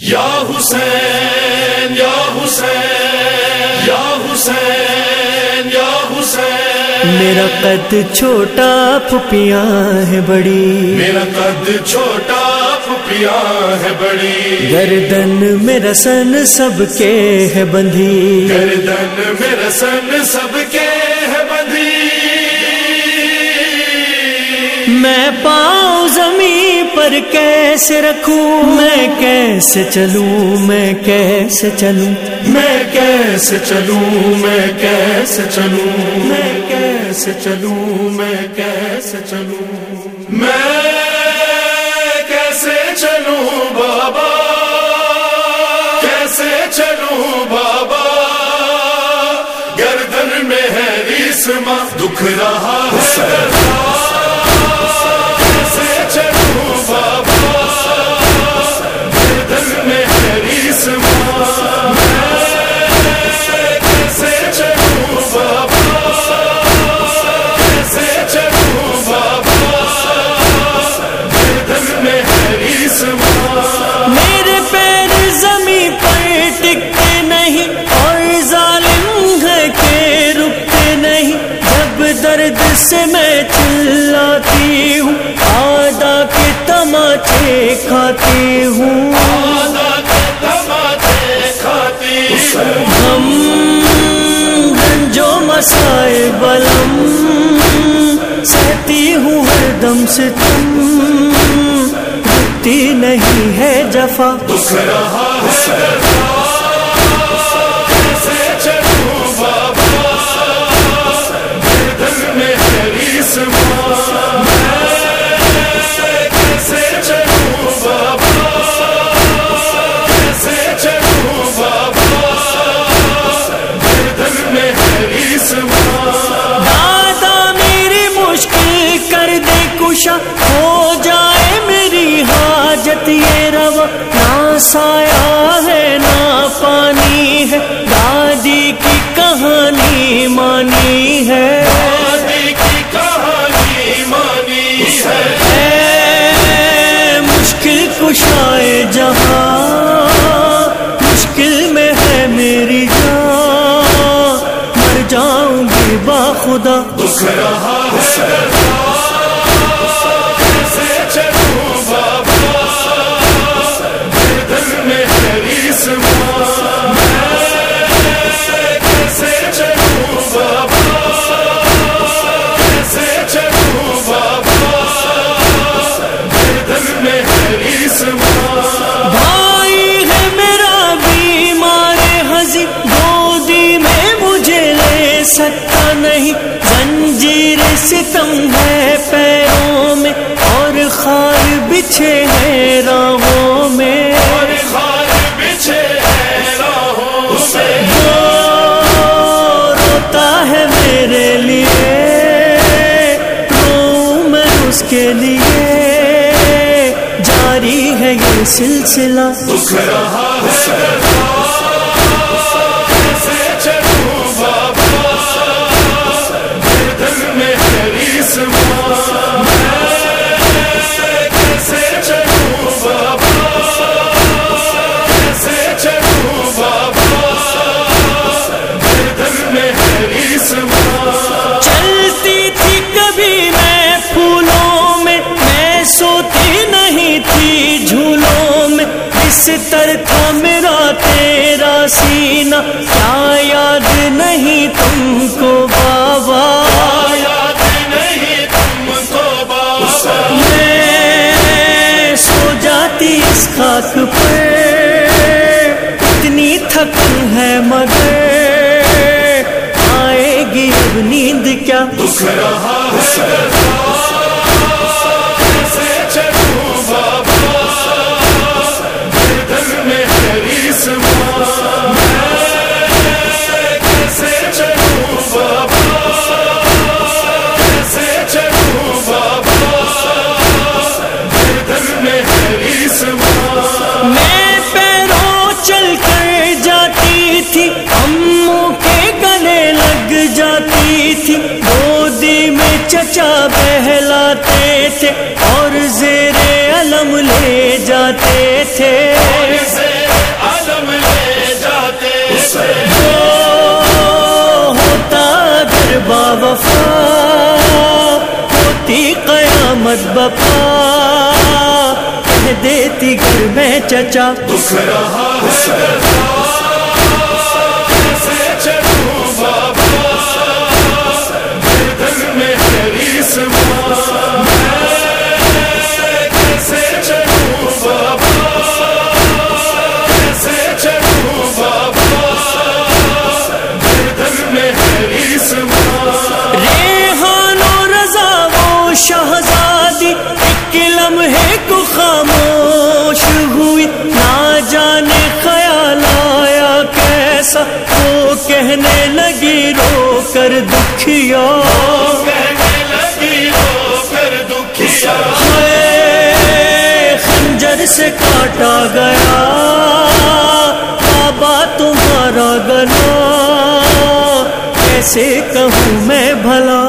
یا حسین یا حسین یا حسین یا حسین۔ میرا قد چھوٹا پھپیاں ہے بڑی۔ میرا قد چھوٹا پھپیاں ہے بڑی۔ گردن میرا سن سب کے ہے بندھی گردن میرا سن سب کے میں پاؤں زمین پر کیسے رکھوں؟ میں کیسے چلوں؟ میں کیسے چلوں؟ میں کیسے چلوں؟ میں کیسے چلوں؟ میں کیسے چلوں؟ میں کیسے چلوں؟ میں کیسے چلوں بابا؟ کیسے چلوں بابا؟ گردن میں ہے ریسما دکھ رہا ہے۔ سے میں چلاتی ہوں، آدھا کے تماچے کھاتی ہوں۔ کھاتی ہوں ہم گنجو مسائے بلم، سہتی ہوں ہر دم سے تم۔ رکتی نہیں ہے جفا۔ کشا ہو جائے میری حاجت یہ روا نہ سایہ ہے نہ پانی ہے۔ دادی کی کہانی مانی ہے۔ کی کہانی مانی ہے۔ مشکل کشائے جہاں مشکل میں ہے میری جان۔ مر جاؤں گی با خدا۔ دکھ رہا ہے۔ ستم ہے پیروں میں اور خار بچھے ہیں راہوں میں۔ اور خار بچھے ہیں راہوں روتا ہے میرے لیے رو میں اس کے لیے۔ جاری ہے یہ سلسلہ۔ رہا ہے بستر تھا میرا تیرا سینہ، کیا یاد نہیں تم کو بابا؟ یاد نہیں تم کو بابا میں سو جاتی اس خاک پر اتنی تھکن ہے مگر۔ آئے گی اب نیند کیا؟ دکھ رہا ہے تھی۔ گودی میں چچا بہلاتے تھے اور زیر علم لے جاتے تھے۔ ہوتی قیامت بپا۔ دیتی گھر میں چچا دکھ رہا ہے کہنے لگی، رو کر دکھیا۔ دکھیا خنجر سے کاٹا گیا، بابا تمہارا گلا کیسے کہوں میں بھلا؟